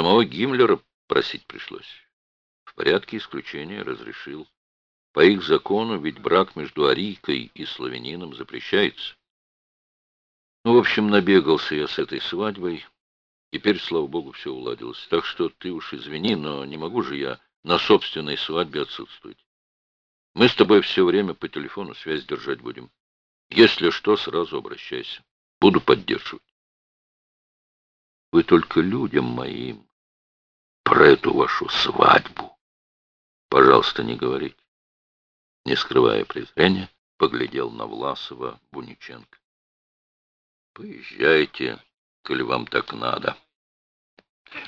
Самого Гиммлера просить пришлось. В порядке исключения разрешил. По их закону ведь брак между арийкой и славянином запрещается. Ну, в общем, набегался я с этой свадьбой. Теперь, слава богу, все уладилось. Так что ты уж извини, но не могу же я на собственной свадьбе отсутствовать. Мы с тобой все время по телефону связь держать будем. Если что, сразу обращайся. Буду поддерживать. Вы только людям моим про эту вашу свадьбу, пожалуйста, не говорите. Не скрывая презрения, поглядел на Власова Буниченко. Поезжайте, коли вам так надо.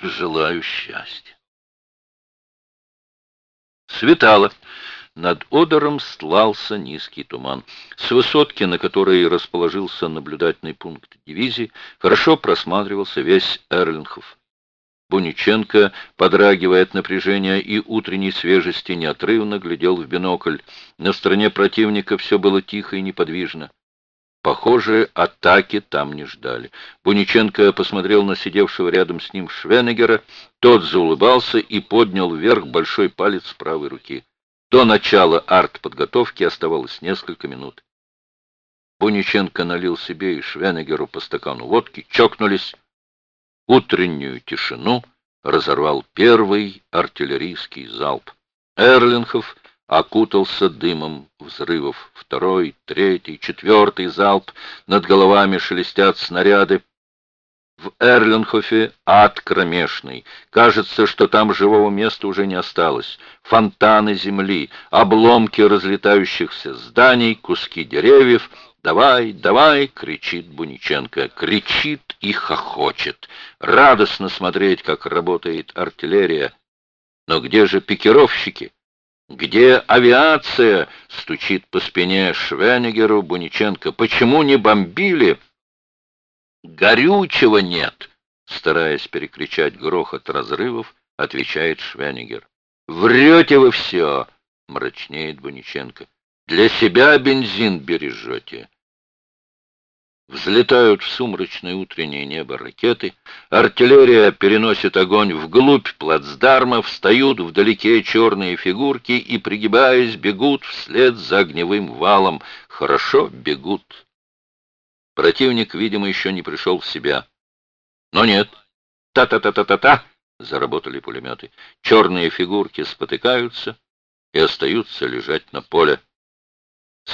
Желаю счастья. Светало. Над Одером стлался низкий туман. С высотки, на которой расположился наблюдательный пункт дивизии, хорошо просматривался весь Эрлинхов. Буниченко, подрагивая от напряжения и утренней свежести, неотрывно глядел в бинокль. На стороне противника все было тихо и неподвижно. Похоже, атаки там не ждали. Буниченко посмотрел на сидевшего рядом с ним Швенегера. Тот заулыбался и поднял вверх большой палец правой руки. До начала артподготовки оставалось несколько минут. Буниченко налил себе и Швенегеру по стакану водки, чокнулись. Утреннюю тишину разорвал первый артиллерийский залп. Эрлинхов окутался дымом взрывов. Второй, третий, четвертый залп. Над головами шелестят снаряды. В Эрлинхофе ад кромешный. Кажется, что там живого места уже не осталось. Фонтаны земли, обломки разлетающихся зданий, куски деревьев. «Давай, давай!» — кричит Буниченко. Кричит и хохочет. Радостно смотреть, как работает артиллерия. Но где же пикировщики? «Где авиация?» — стучит по спине Швенигеру Буниченко. «Почему не бомбили?» «Горючего нет!» — стараясь перекричать грохот разрывов, отвечает Швенигер. «Врете вы все!» — мрачнеет Буниченко. «Для себя бензин бережете!» Взлетают в сумрачное утреннее небо ракеты, артиллерия переносит огонь вглубь плацдарма, встают вдалеке черные фигурки и, пригибаясь, бегут вслед за огневым валом. Хорошо бегут. Противник, видимо, еще не пришел в себя. Но нет. Та-та-та-та-та-та! Заработали пулеметы. Черные фигурки спотыкаются и остаются лежать на поле.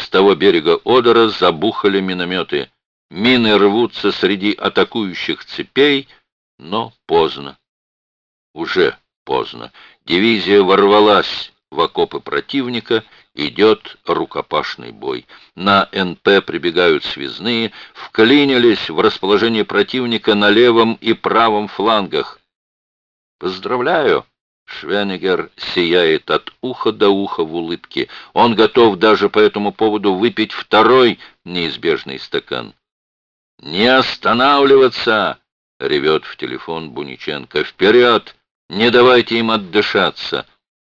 С того берега Одера забухали минометы. Мины рвутся среди атакующих цепей, но поздно. Уже поздно. Дивизия ворвалась в окопы противника, идет рукопашный бой. На НП прибегают связные, вклинились в расположение противника на левом и правом флангах. «Поздравляю!» Швенегер сияет от уха до уха в улыбке. Он готов даже по этому поводу выпить второй неизбежный стакан. «Не останавливаться!» — ревет в телефон Буниченко. «Вперед! Не давайте им отдышаться!»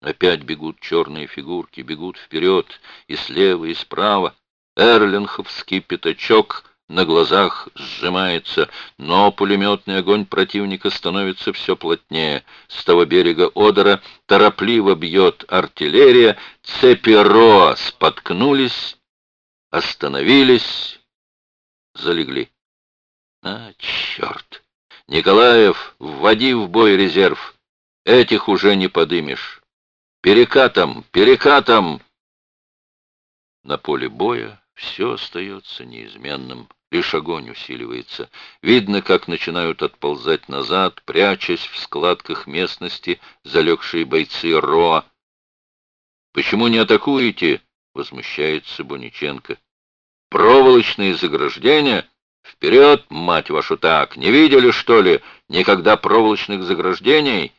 Опять бегут черные фигурки, бегут вперед, и слева, и справа. Эрлинховский пятачок на глазах сжимается, но пулеметный огонь противника становится все плотнее. С того берега Одера торопливо бьет артиллерия, цепи Роа споткнулись, остановились, залегли. А, черт! Николаев, вводи в бой резерв. Этих уже не подымешь. Перекатом! Перекатом!» На поле боя все остается неизменным. Лишь огонь усиливается. Видно, как начинают отползать назад, прячась в складках местности залегшие бойцы РОА. «Почему не атакуете?» — возмущается Буниченко. «Проволочные заграждения? Вперед, мать вашу, так! Не видели, что ли, никогда проволочных заграждений?»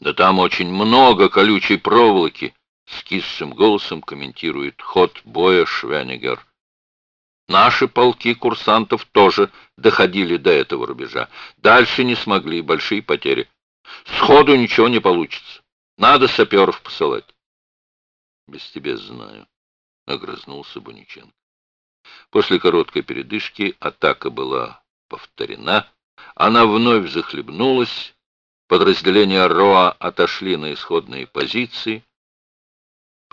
Да там очень много колючей проволоки, с кисшим голосом комментирует ход боя Швенигер. Наши полки курсантов тоже доходили до этого рубежа. Дальше не смогли, большие потери. Сходу ничего не получится. Надо саперов посылать. Без тебя знаю, — огрызнулся Буниченко. После короткой передышки атака была повторена. Она вновь захлебнулась, Подразделения РОА отошли на исходные позиции,